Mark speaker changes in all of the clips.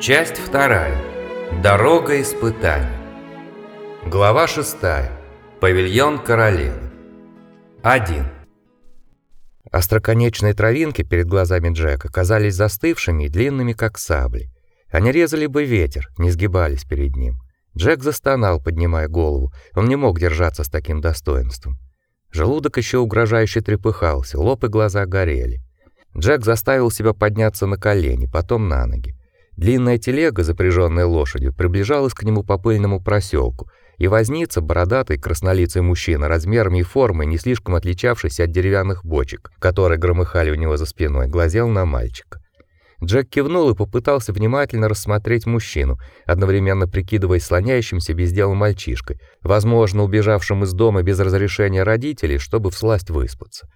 Speaker 1: Часть вторая. Дорога испытаний. Глава шестая. Павильон королевы. 1. Остроконечные травинки перед глазами Джека казались застывшими и длинными, как сабли. Они резали бы ветер, не сгибались перед ним. Джек застонал, поднимая голову. Он не мог держаться с таким достоинством. Желудок еще угрожающе трепыхался, лоб и глаза горели. Джек заставил себя подняться на колени, потом на ноги. Длинная телега, запряженная лошадью, приближалась к нему по пыльному проселку, и возница, бородатый краснолицый мужчина, размерами и формой не слишком отличавшийся от деревянных бочек, которые громыхали у него за спиной, глазел на мальчика. Джек кивнул и попытался внимательно рассмотреть мужчину, одновременно прикидываясь слоняющимся без дела мальчишкой, возможно, убежавшим из дома без разрешения родителей, чтобы всласть выспаться.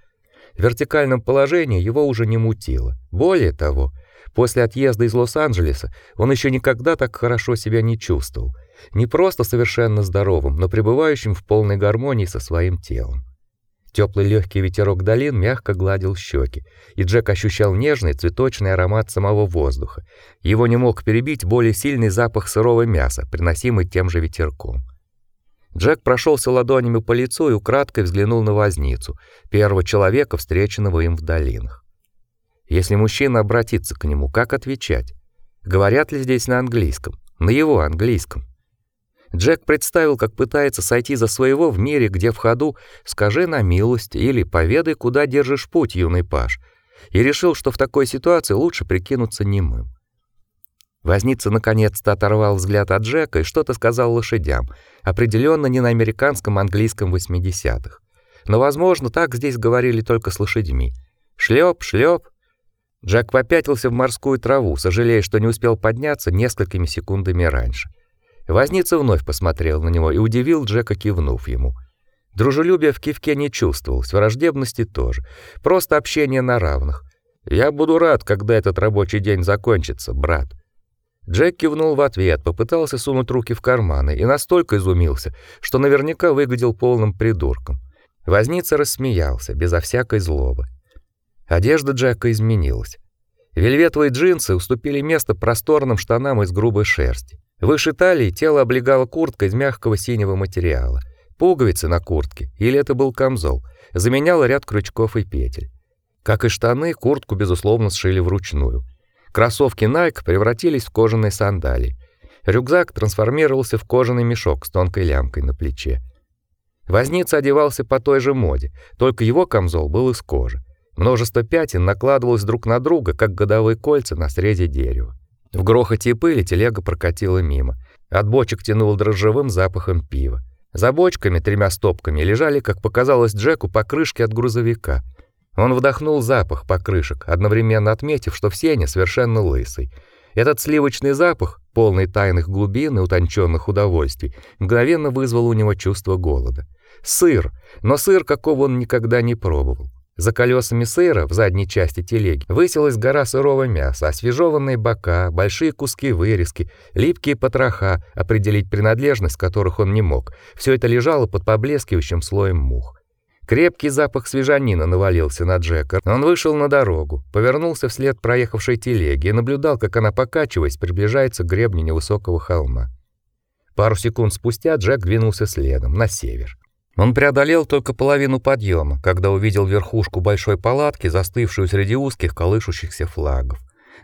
Speaker 1: В вертикальном положении его уже не мутило. Более того, после отъезда из Лос-Анджелеса он еще никогда так хорошо себя не чувствовал. Не просто совершенно здоровым, но пребывающим в полной гармонии со своим телом. Теплый легкий ветерок долин мягко гладил щеки, и Джек ощущал нежный цветочный аромат самого воздуха. Его не мог перебить более сильный запах сырого мяса, приносимый тем же ветерком. Джек прошелся ладонями по лицу и украдкой взглянул на возницу, первого человека, встреченного им в долинах. Если мужчина обратится к нему, как отвечать? Говорят ли здесь на английском? На его английском? Джек представил, как пытается сойти за своего в мире, где в ходу «скажи на милость» или «поведай, куда держишь путь, юный паж», и решил, что в такой ситуации лучше прикинуться немым. Возница наконец-то оторвал взгляд от Джека и что-то сказал лошадям, определенно не на американском английском 80-х. Но, возможно, так здесь говорили только с лошадьми. Шлеп, шлеп. Джек попятился в морскую траву, сожалея, что не успел подняться несколькими секундами раньше. Возница вновь посмотрел на него и удивил Джека, кивнув ему. Дружелюбия в кивке не чувствовалось, враждебности тоже. Просто общение на равных. «Я буду рад, когда этот рабочий день закончится, брат». Джек кивнул в ответ, попытался сунуть руки в карманы и настолько изумился, что наверняка выглядел полным придурком. Возница рассмеялся, безо всякой злобы. Одежда Джека изменилась. Вельветовые джинсы уступили место просторным штанам из грубой шерсти. Выше талии тело облегала куртка из мягкого синего материала. Пуговицы на куртке, или это был камзол, заменяла ряд крючков и петель. Как и штаны, куртку безусловно сшили вручную. Кроссовки Nike превратились в кожаные сандалии. Рюкзак трансформировался в кожаный мешок с тонкой лямкой на плече. Возница одевался по той же моде, только его камзол был из кожи. Множество пятен накладывалось друг на друга, как годовые кольца на срезе дерева. В грохоте и пыли телега прокатила мимо. От бочек тянуло дрожжевым запахом пива. За бочками тремя стопками лежали, как показалось Джеку, покрышки от грузовика. Он вдохнул запах покрышек, одновременно отметив, что все они совершенно лысый. Этот сливочный запах, полный тайных глубин и утонченных удовольствий, мгновенно вызвал у него чувство голода. Сыр, но сыр, какого он никогда не пробовал. За колесами сыра в задней части телеги высилась гора сырого мяса, освежеванные бока, большие куски вырезки, липкие потроха, определить принадлежность которых он не мог. Все это лежало под поблескивающим слоем мух. Крепкий запах свежанина навалился на Джека. Он вышел на дорогу, повернулся вслед проехавшей телеге и наблюдал, как она покачиваясь приближается к гребню невысокого холма. Пару секунд спустя Джек двинулся следом на север. Он преодолел только половину подъема, когда увидел верхушку большой палатки, застывшую среди узких колышущихся флагов.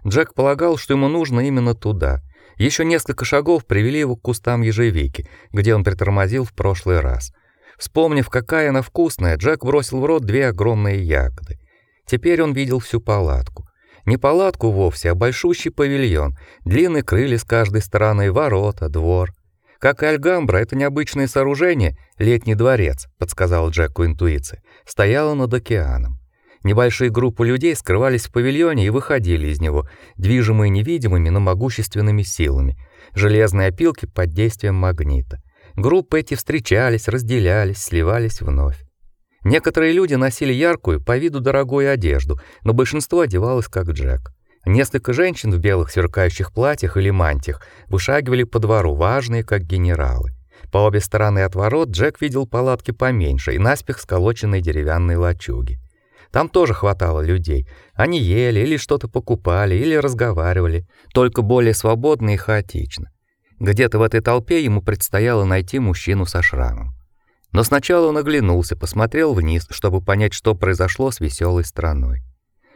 Speaker 1: Джек полагал, что ему нужно именно туда. Еще несколько шагов привели его к кустам ежевики, где он притормозил в прошлый раз. Вспомнив, какая она вкусная, Джек бросил в рот две огромные ягоды. Теперь он видел всю палатку. Не палатку вовсе, а большущий павильон, длинные крылья с каждой стороны, ворота, двор. Как и Альгамбра, это необычное сооружение, летний дворец, подсказал Джеку интуиция, стояло над океаном. Небольшие группы людей скрывались в павильоне и выходили из него, движимые невидимыми, но могущественными силами, железные опилки под действием магнита. Группы эти встречались, разделялись, сливались вновь. Некоторые люди носили яркую, по виду дорогую одежду, но большинство одевалось как Джек. Несколько женщин в белых сверкающих платьях или мантиях вышагивали по двору, важные как генералы. По обе стороны от ворот Джек видел палатки поменьше и наспех сколоченные деревянные лачуги. Там тоже хватало людей. Они ели или что-то покупали, или разговаривали, только более свободно и хаотично. Где-то в этой толпе ему предстояло найти мужчину со шрамом. Но сначала он оглянулся, посмотрел вниз, чтобы понять, что произошло с веселой страной.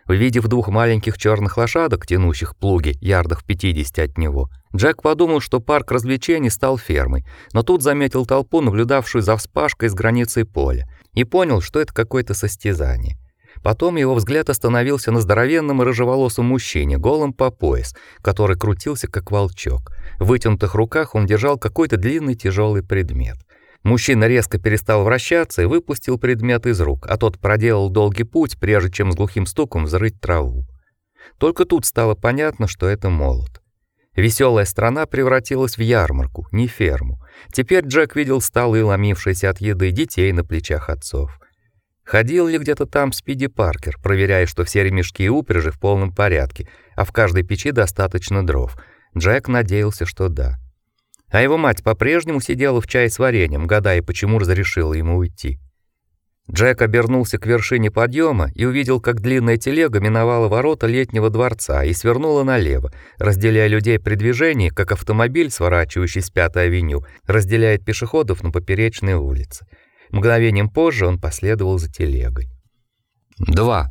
Speaker 1: Увидев двух маленьких черных лошадок, тянущих плуги ярдах в 50 от него, Джек подумал, что парк развлечений стал фермой, но тут заметил толпу, наблюдавшую за вспашкой с границей поля, и понял, что это какое-то состязание. Потом его взгляд остановился на здоровенном рыжеволосом мужчине, голом по пояс, который крутился как волчок. В вытянутых руках он держал какой-то длинный тяжелый предмет. Мужчина резко перестал вращаться и выпустил предмет из рук, а тот проделал долгий путь, прежде чем с глухим стуком взрыть траву. Только тут стало понятно, что это молот. Веселая страна превратилась в ярмарку, не ферму. Теперь Джек видел столы, ломившиеся от еды, детей на плечах отцов. Ходил ли где-то там Спиди Паркер, проверяя, что все ремешки и упряжи в полном порядке, а в каждой печи достаточно дров. Джек надеялся, что да. А его мать по-прежнему сидела в чае с вареньем, гадая, почему разрешила ему уйти. Джек обернулся к вершине подъема и увидел, как длинная телега миновала ворота летнего дворца и свернула налево, разделяя людей при движении, как автомобиль, сворачивающий с Пятой авеню, разделяет пешеходов на поперечной улице. Мгновением позже он последовал за телегой. 2.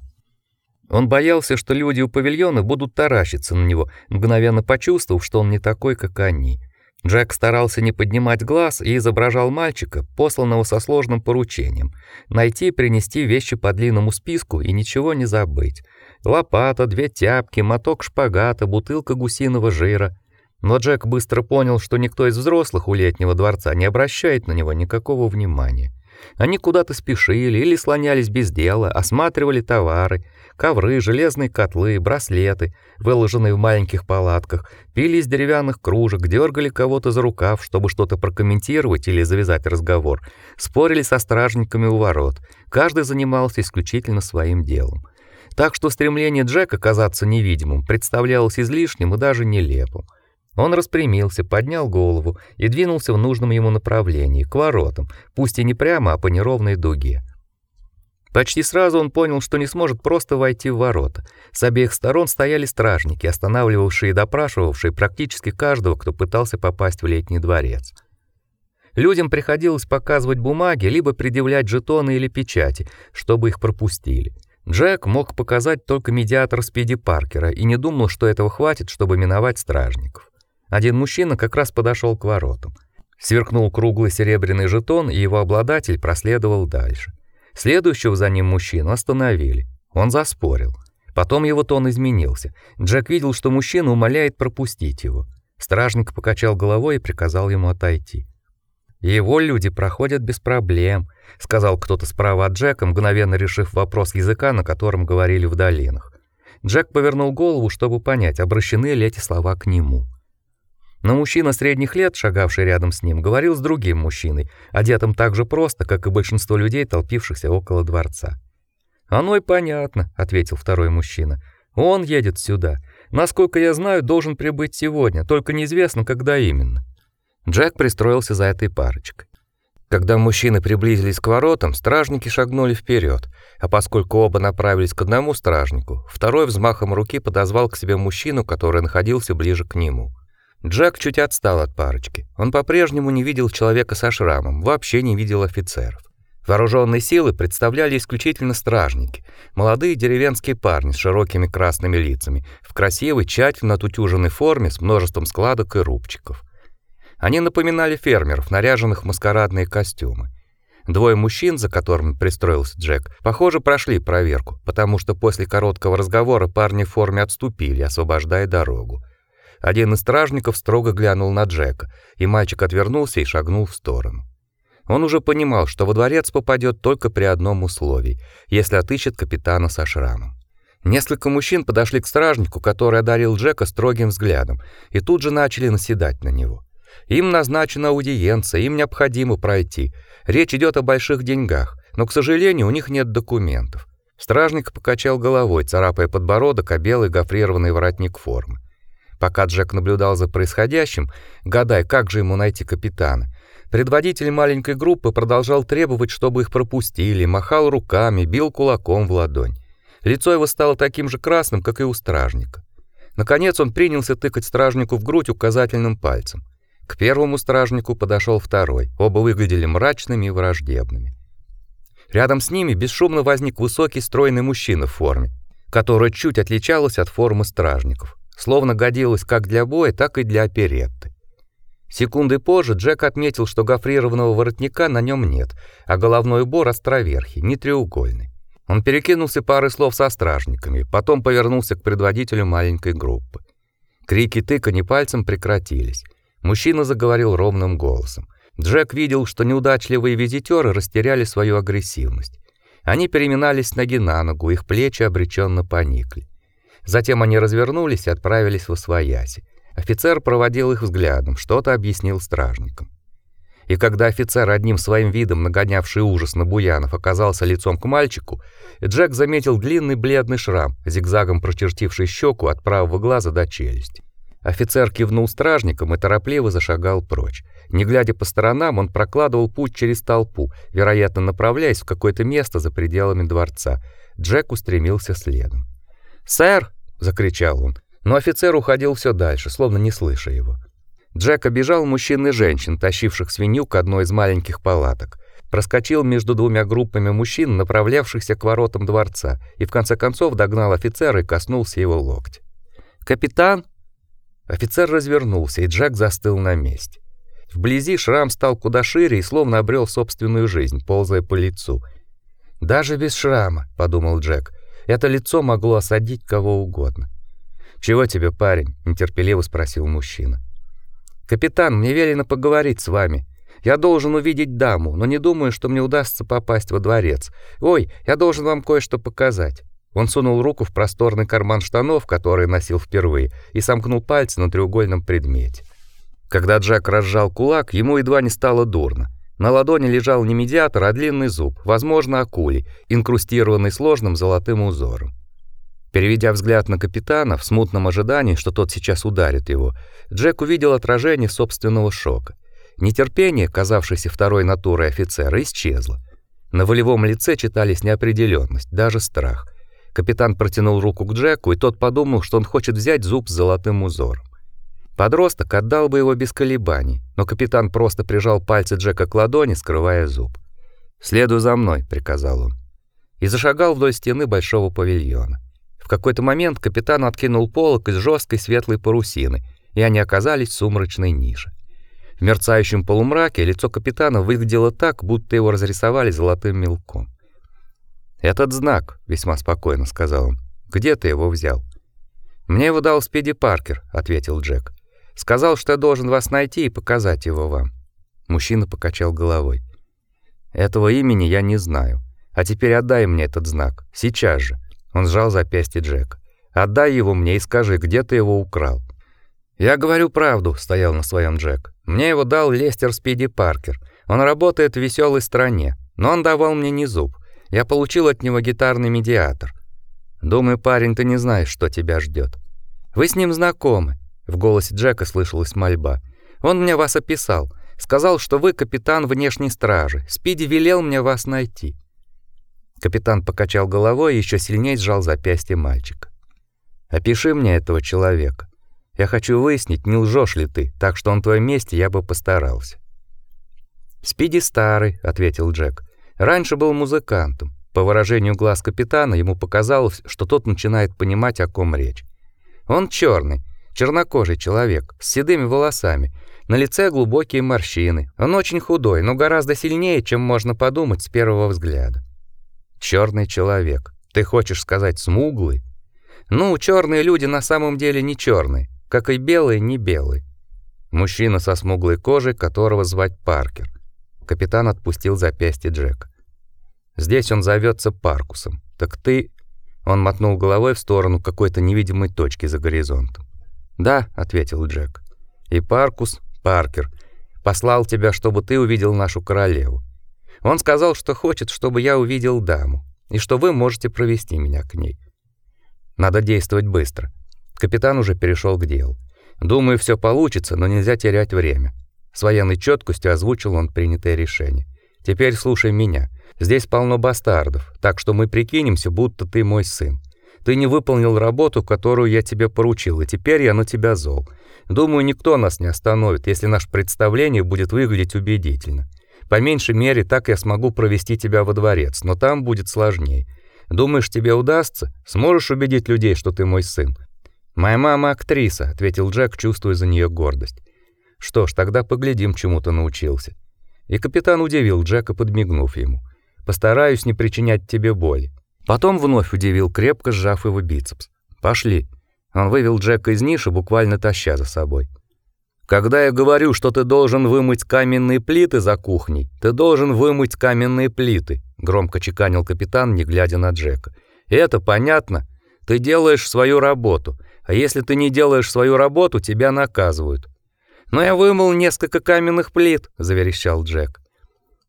Speaker 1: Он боялся, что люди у павильона будут таращиться на него, мгновенно почувствовав, что он не такой, как они. Джек старался не поднимать глаз и изображал мальчика, посланного со сложным поручением: найти и принести вещи по длинному списку и ничего не забыть. Лопата, две тяпки, моток шпагата, бутылка гусиного жира. Но Джек быстро понял, что никто из взрослых у летнего дворца не обращает на него никакого внимания. Они куда-то спешили или слонялись без дела, осматривали товары, ковры, железные котлы, браслеты, выложенные в маленьких палатках, пили из деревянных кружек, дергали кого-то за рукав, чтобы что-то прокомментировать или завязать разговор, спорили со стражниками у ворот. Каждый занимался исключительно своим делом. Так что стремление Джека казаться невидимым представлялось излишним и даже нелепым. Он распрямился, поднял голову и двинулся в нужном ему направлении, к воротам, пусть и не прямо, а по неровной дуге. Почти сразу он понял, что не сможет просто войти в ворота. С обеих сторон стояли стражники, останавливавшие и допрашивавшие практически каждого, кто пытался попасть в летний дворец. Людям приходилось показывать бумаги, либо предъявлять жетоны или печати, чтобы их пропустили. Джек мог показать только медиатор Спиди Паркера и не думал, что этого хватит, чтобы миновать стражников. Один мужчина как раз подошел к воротам. Сверкнул круглый серебряный жетон, и его обладатель проследовал дальше. Следующего за ним мужчину остановили. Он заспорил. Потом его тон изменился. Джек видел, что мужчина умоляет пропустить его. Стражник покачал головой и приказал ему отойти. Его люди проходят без проблем, сказал кто-то справа от Джека, мгновенно решив вопрос языка, на котором говорили в долинах. Джек повернул голову, чтобы понять, обращены ли эти слова к нему. Но мужчина средних лет, шагавший рядом с ним, говорил с другим мужчиной, одетым так же просто, как и большинство людей, толпившихся около дворца. "Оно и понятно", ответил второй мужчина. "Он едет сюда. Насколько я знаю, должен прибыть сегодня, только неизвестно, когда именно". Джек пристроился за этой парочкой. Когда мужчины приблизились к воротам, стражники шагнули вперед, а поскольку оба направились к одному стражнику, второй взмахом руки подозвал к себе мужчину, который находился ближе к нему. Джек чуть отстал от парочки. Он по-прежнему не видел человека со шрамом, вообще не видел офицеров. Вооруженные силы представляли исключительно стражники, молодые деревенские парни с широкими красными лицами, в красивой, тщательно отутюженной форме с множеством складок и рубчиков. Они напоминали фермеров, наряженных в маскарадные костюмы. Двое мужчин, за которыми пристроился Джек, похоже, прошли проверку, потому что после короткого разговора парни в форме отступили, освобождая дорогу. Один из стражников строго глянул на Джека, и мальчик отвернулся и шагнул в сторону. Он уже понимал, что во дворец попадет только при одном условии, если отыщет капитана со шрамом. Несколько мужчин подошли к стражнику, который одарил Джека строгим взглядом, и тут же начали наседать на него. Им назначена аудиенция, им необходимо пройти. Речь идет о больших деньгах, но, к сожалению, у них нет документов. Стражник покачал головой, царапая подбородок о белый гофрированный воротник формы. Пока Джек наблюдал за происходящим, гадая, как же ему найти капитана, предводитель маленькой группы продолжал требовать, чтобы их пропустили, махал руками, бил кулаком в ладонь. Лицо его стало таким же красным, как и у стражника. Наконец он принялся тыкать стражнику в грудь указательным пальцем. К первому стражнику подошел второй. Оба выглядели мрачными и враждебными. Рядом с ними бесшумно возник высокий стройный мужчина в форме, которая чуть отличалась от формы стражников, словно годилась как для боя, так и для оперетты. Секунды позже Джек отметил, что гофрированного воротника на нем нет, а головной убор островерхий, не треугольный. Он перекинулся парой слов со стражниками, потом повернулся к предводителю маленькой группы. Крики тыканье пальцем прекратились. Мужчина заговорил ровным голосом. Джек видел, что неудачливые визитеры растеряли свою агрессивность. Они переминались ноги на ногу, их плечи обреченно поникли. Затем они развернулись и отправились в освояси. Офицер проводил их взглядом, что-то объяснил стражникам. И когда офицер одним своим видом, нагонявший ужас на Буянов, оказался лицом к мальчику, Джек заметил длинный бледный шрам, зигзагом прочертивший щеку от правого глаза до челюсти. Офицер кивнул стражникам и торопливо зашагал прочь. Не глядя по сторонам, он прокладывал путь через толпу, вероятно, направляясь в какое-то место за пределами дворца. Джек устремился следом. "Сэр!" закричал он, но офицер уходил все дальше, словно не слыша его. Джек обежал мужчин и женщин, тащивших свинью к одной из маленьких палаток. Проскочил между двумя группами мужчин, направлявшихся к воротам дворца, и в конце концов догнал офицера и коснулся его локтя. "Капитан!" Офицер развернулся, и Джек застыл на месте. Вблизи шрам стал куда шире и словно обрел собственную жизнь, ползая по лицу. Даже без шрама, подумал Джек. Это лицо могло осадить кого угодно. "Чего тебе, парень?" нетерпеливо спросил мужчина. Капитан, мне велено поговорить с вами. Я должен увидеть даму, но не думаю, что мне удастся попасть во дворец. Ой, я должен вам кое-что показать. Он сунул руку в просторный карман штанов, который носил впервые, и сомкнул пальцы на треугольном предмете. Когда Джек разжал кулак, ему едва не стало дурно. На ладони лежал не медиатор, а длинный зуб, возможно, акулий, инкрустированный сложным золотым узором. Переведя взгляд на капитана в смутном ожидании, что тот сейчас ударит его, Джек увидел отражение собственного шока. Нетерпение, казавшееся второй натурой офицера, исчезло. На волевом лице читались неопределенность, даже страх. Капитан протянул руку к Джеку, и тот подумал, что он хочет взять зуб с золотым узором. Подросток отдал бы его без колебаний, но капитан просто прижал пальцы Джека к ладони, скрывая зуб. "Следуй за мной", приказал он. И зашагал вдоль стены большого павильона. В какой-то момент капитан откинул полог из жесткой светлой парусины, и они оказались в сумрачной нише. В мерцающем полумраке лицо капитана выглядело так, будто его разрисовали золотым мелком. "Этот знак", весьма спокойно сказал он. "Где ты его взял?" "Мне его дал Спиди Паркер", ответил Джек. "Сказал, что должен вас найти и показать его вам". Мужчина покачал головой. "Этого имени я не знаю. А теперь отдай мне этот знак сейчас же. Он сжал запястье Джека. Отдай его мне и скажи, где ты его украл. Я говорю правду, стоял на своем Джек. Мне его дал Лестер Спиди Паркер. Он работает в веселой стране, но он давал мне не зуб. Я получил от него гитарный медиатор. Думаю, парень, ты не знаешь, что тебя ждет. Вы с ним знакомы. В голосе Джека слышалась мольба. Он мне вас описал, сказал, что вы капитан внешней стражи. Спиди велел мне вас найти. Капитан покачал головой и еще сильнее сжал запястье мальчика. Опиши мне этого человека. Я хочу выяснить, не лжешь ли ты, так что в твоем месте я бы постарался. Спиди старый, ответил Джек. Раньше был музыкантом. По выражению глаз капитана ему показалось, что тот начинает понимать, о ком речь. Он черный, чернокожий человек с седыми волосами, на лице глубокие морщины. Он очень худой, но гораздо сильнее, чем можно подумать с первого взгляда. Черный человек. Ты хочешь сказать смуглый? Ну, черные люди на самом деле не черные, как и белые не белые. Мужчина со смуглой кожей, которого звать Паркер. Капитан отпустил запястье Джека. Здесь он зовется Паркусом. Так ты Он мотнул головой в сторону какой-то невидимой точки за горизонтом. "Да", ответил Джек. "И Паркус, Паркер, послал тебя, чтобы ты увидел нашу королеву. Он сказал, что хочет, чтобы я увидел даму, и что вы можете провести меня к ней. Надо действовать быстро. Капитан уже перешел к делу. Думаю, все получится, но нельзя терять время. С военной четкостью озвучил он принятое решение. Теперь слушай меня. Здесь полно бастардов, так что мы прикинемся, будто ты мой сын. Ты не выполнил работу, которую я тебе поручил, и теперь я на тебя зол. Думаю, никто нас не остановит, если наше представление будет выглядеть убедительно. По меньшей мере, так я смогу провести тебя во дворец, но там будет сложнее. Думаешь, тебе удастся? Сможешь убедить людей, что ты мой сын? Моя мама актриса, ответил Джек, чувствуя за нее гордость. Что ж, тогда поглядим, чему ты научился. И капитан удивил Джека, подмигнув ему. Постараюсь не причинять тебе боли. Потом вновь удивил, крепко сжав его бицепс. Пошли. Он вывел Джека из ниши, буквально таща за собой. Когда я говорю, что ты должен вымыть каменные плиты за кухней, ты должен вымыть каменные плиты, громко чеканил капитан, не глядя на Джека. Это понятно. Ты делаешь свою работу, а если ты не делаешь свою работу, тебя наказывают. Но я вымыл несколько каменных плит, заверещал Джек.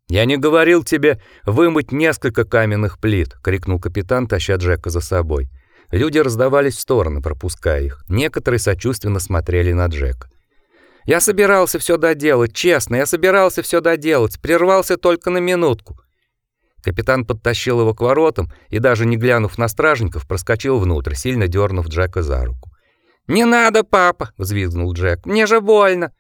Speaker 1: Я не говорил тебе вымыть несколько каменных плит, крикнул капитан, таща Джека за собой. Люди раздавались в стороны, пропуская их. Некоторые сочувственно смотрели на Джека. Я собирался все доделать, честно, я собирался все доделать, прервался только на минутку. Капитан подтащил его к воротам и даже не глянув на стражников, проскочил внутрь, сильно дернув Джека за руку. "Не надо, папа", взвизгнул Джек. "Мне же больно".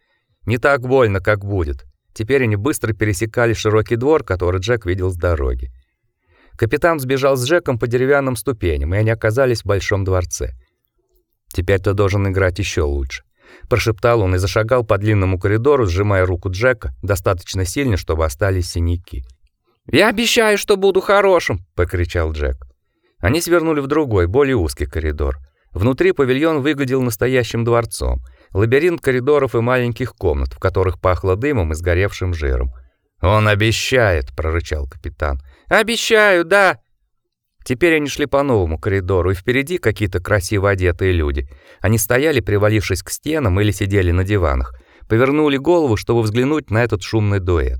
Speaker 1: "Не так больно, как будет". Теперь они быстро пересекали широкий двор, который Джек видел с дороги. Капитан сбежал с Джеком по деревянным ступеням, и они оказались в большом дворце. Теперь ты должен играть еще лучше прошептал он и зашагал по длинному коридору, сжимая руку Джека достаточно сильно, чтобы остались синяки. "Я обещаю, что буду хорошим", покричал Джек. Они свернули в другой, более узкий коридор. Внутри павильон выглядел настоящим дворцом. Лабиринт коридоров и маленьких комнат, в которых пахло дымом и сгоревшим жиром. "Он обещает", прорычал капитан. "Обещаю, да", Теперь они шли по новому коридору, и впереди какие-то красиво одетые люди. Они стояли, привалившись к стенам или сидели на диванах, повернули голову, чтобы взглянуть на этот шумный дуэт.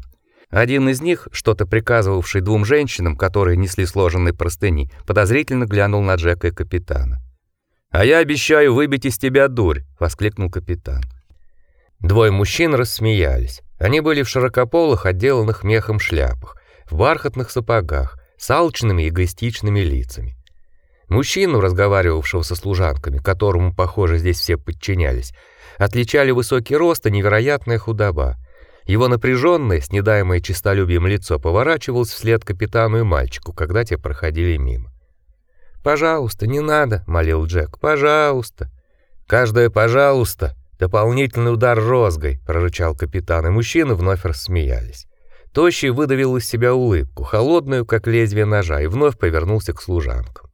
Speaker 1: Один из них, что-то приказывавший двум женщинам, которые несли сложенные простыни, подозрительно глянул на Джека и капитана. "А я обещаю выбить из тебя дурь", воскликнул капитан. Двое мужчин рассмеялись. Они были в широкополых, отделанных мехом шляпах, в бархатных сапогах, с алчными эгоистичными лицами. Мужчину, разговаривавшего со служанками, которому, похоже, здесь все подчинялись, отличали высокий рост и невероятная худоба. Его напряженное, снедаемое честолюбием лицо поворачивалось вслед капитану и мальчику, когда те проходили мимо. "Пожалуйста, не надо", молил Джек. "Пожалуйста". "Каждое пожалуйста" дополнительный удар розгой, прорычал капитан, и мужчины вновь рассмеялись. Тощий выдавил из себя улыбку, холодную, как лезвие ножа, и вновь повернулся к служанкам.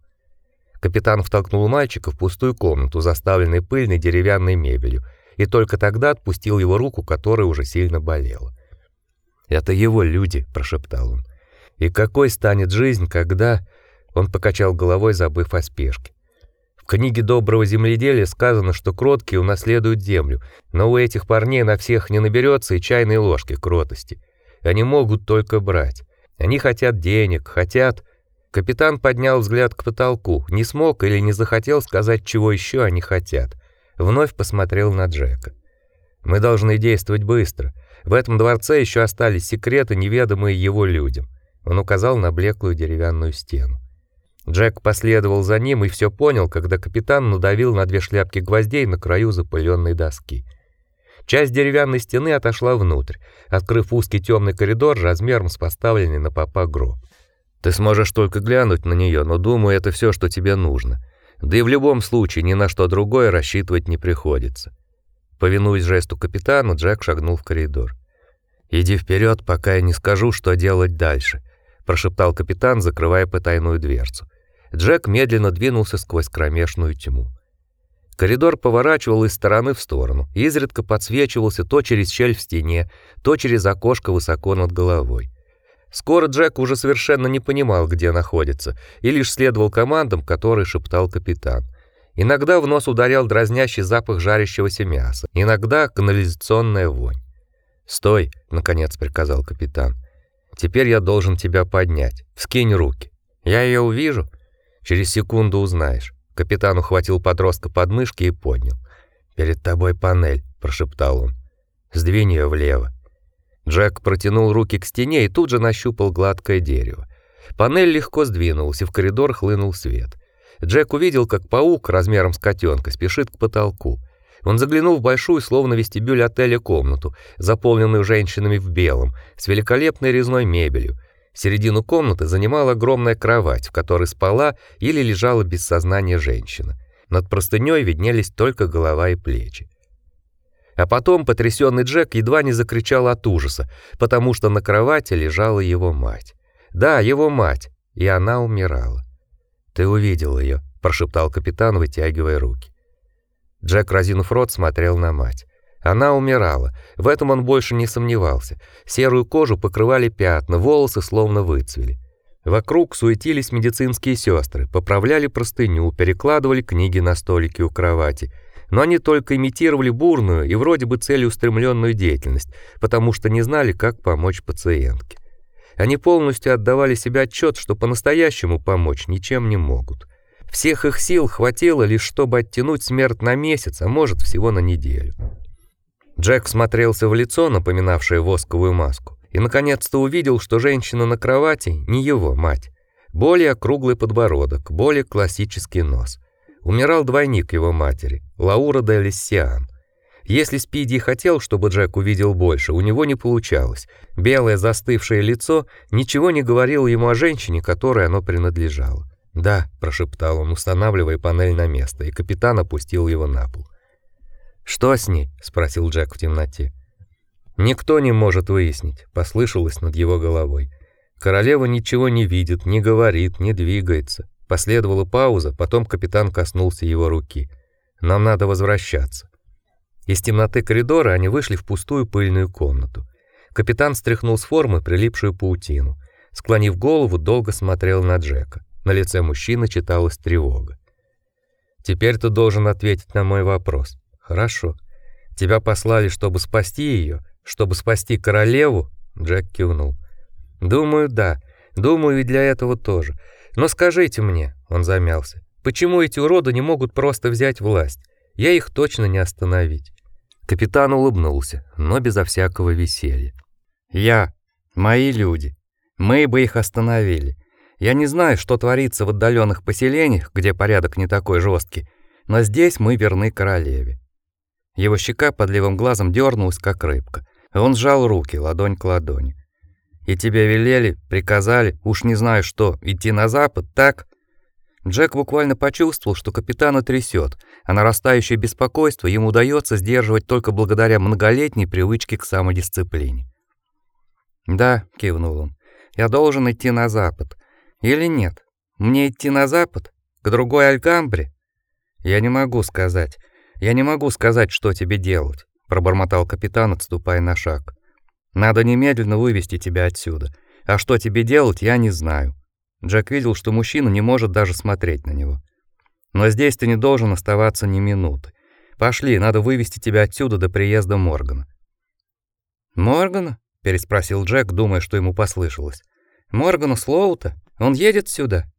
Speaker 1: Капитан втолкнул мальчика в пустую комнату, заставленную пыльной деревянной мебелью, и только тогда отпустил его руку, которая уже сильно болела. "Это его люди", прошептал он. "И какой станет жизнь, когда он покачал головой, забыв о спешке. В книге Доброго земледелия сказано, что кроткие унаследуют землю, но у этих парней на всех не наберется и чайной ложки кротости. Они могут только брать. Они хотят денег, хотят... Капитан поднял взгляд к потолку, не смог или не захотел сказать, чего еще они хотят. Вновь посмотрел на Джека. Мы должны действовать быстро. В этом дворце еще остались секреты, неведомые его людям. Он указал на блеклую деревянную стену. Джек последовал за ним и все понял, когда капитан надавил на две шляпки гвоздей на краю запыленной доски. Часть деревянной стены отошла внутрь, открыв узкий темный коридор размером с поставленный на попа гроб. Ты сможешь только глянуть на нее, но думаю, это все, что тебе нужно. Да и в любом случае ни на что другое рассчитывать не приходится. Повинуясь жесту капитана, Джек шагнул в коридор. Иди вперед, пока я не скажу, что делать дальше, прошептал капитан, закрывая потайную дверцу. Джек медленно двинулся сквозь кромешную тьму. Коридор поворачивал из стороны в сторону, изредка подсвечивался то через щель в стене, то через окошко высоко над головой. Скоро Джек уже совершенно не понимал, где находится, и лишь следовал командам, которые шептал капитан. Иногда в нос ударял дразнящий запах жарящегося мяса, иногда канализационная вонь. "Стой", наконец приказал капитан. "Теперь я должен тебя поднять. Вскинь руки. Я ее увижу, через секунду узнаешь". Капитан ухватил подростка под мышки и поднял. Перед тобой панель, прошептал он. Сдвинь ее влево. Джек протянул руки к стене и тут же нащупал гладкое дерево. Панель легко сдвинулась, и в коридор хлынул свет. Джек увидел, как паук размером с котенка спешит к потолку. Он заглянул в большую, словно вестибюль отеля, комнату, заполненную женщинами в белом, с великолепной резной мебелью. Середину комнаты занимала огромная кровать, в которой спала или лежала без сознания женщина. Над простыней виднелись только голова и плечи. А потом потрясенный Джек едва не закричал от ужаса, потому что на кровати лежала его мать. Да, его мать, и она умирала. Ты увидел ее, прошептал капитан, вытягивая руки. Джек, разинув рот, смотрел на мать. Она умирала. В этом он больше не сомневался. Серую кожу покрывали пятна, волосы словно выцвели. Вокруг суетились медицинские сестры, поправляли простыню, перекладывали книги на столики у кровати. Но они только имитировали бурную и вроде бы целеустремленную деятельность, потому что не знали, как помочь пациентке. Они полностью отдавали себе отчет, что по-настоящему помочь ничем не могут. Всех их сил хватило лишь чтобы оттянуть смерть на месяц, а может, всего на неделю. Джек смотрелся в лицо, напоминавшее восковую маску, и наконец-то увидел, что женщина на кровати не его мать. Более круглый подбородок, более классический нос. Умирал двойник его матери, Лаура де Лиссиан. Если Спиди хотел, чтобы Джек увидел больше, у него не получалось. Белое застывшее лицо ничего не говорило ему о женщине, которой оно принадлежало. "Да", прошептал он, устанавливая панель на место, и капитан опустил его на пол. "Что с ней?" спросил Джек в темноте. Никто не может выяснить, послышалось над его головой. Королева ничего не видит, не говорит, не двигается. Последовала пауза, потом капитан коснулся его руки. Нам надо возвращаться. Из темноты коридора они вышли в пустую пыльную комнату. Капитан стряхнул с формы прилипшую паутину. Склонив голову, долго смотрел на Джека. На лице мужчины читалась тревога. Теперь ты должен ответить на мой вопрос. Хорошо. Тебя послали, чтобы спасти ее, чтобы спасти королеву? Джек кивнул. Думаю, да. Думаю, и для этого тоже. Но скажите мне, он замялся. Почему эти уроды не могут просто взять власть? Я их точно не остановить. Капитан улыбнулся, но безо всякого веселья. Я, мои люди, мы бы их остановили. Я не знаю, что творится в отдаленных поселениях, где порядок не такой жесткий, но здесь мы верны королеве. Его щека под левым глазом дернулась, как рыбка. Он сжал руки, ладонь к ладони. И тебе велели, приказали, уж не знаю что, идти на запад, так? Джек буквально почувствовал, что капитана трясет, а нарастающее беспокойство ему удается сдерживать только благодаря многолетней привычке к самодисциплине. "Да", кивнул он. "Я должен идти на запад. Или нет? Мне идти на запад, к другой Алькамбре? Я не могу сказать. Я не могу сказать, что тебе делать", пробормотал капитан, отступая на шаг. "Надо немедленно вывести тебя отсюда. А что тебе делать, я не знаю. Джек видел, что мужчина не может даже смотреть на него. Но здесь ты не должен оставаться ни минуты. Пошли, надо вывести тебя отсюда до приезда Моргана. Моргана? переспросил Джек, думая, что ему послышалось. Моргану Слоута? Он едет сюда?